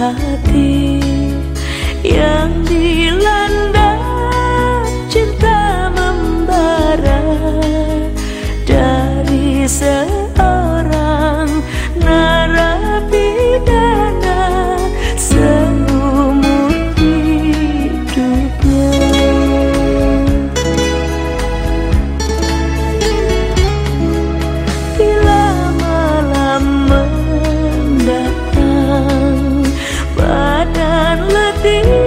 hati yang di ti.